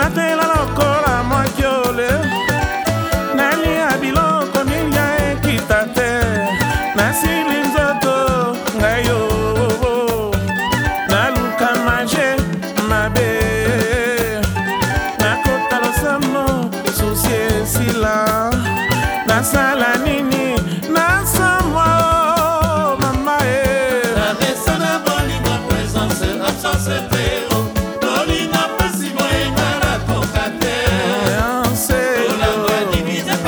natela lokola mwakiole nalia biloko milia ekita te nasili nzoto ngai o naluka maje mabe nakota losomo susi esila nasa